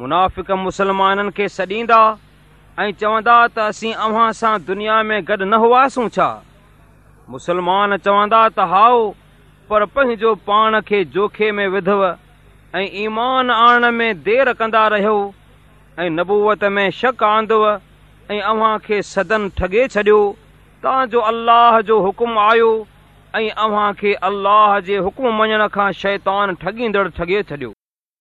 मुनाफ़िक मुसलमाननि खे सॾींदा ऐं चवंदा त असीं अव्हां सां दुनिया में गॾु न हुआसूं छा मुसलमान चवंदा त हाओ पर पंहिंजो पाण खे जोखे में विधव ऐं ईमान आणण में देरि कंदा रहियो ऐं नबूअत में शक आंदव ऐं अव्हां खे सदन ठगे॒ छडि॒यो तव्हांजो अल्लाह जो हुकुम आयो ऐं अव्हां खे अल्लाह जे हुकुम मञण खां शैतान ठगींदड़ ठगे॒ छडि॒यो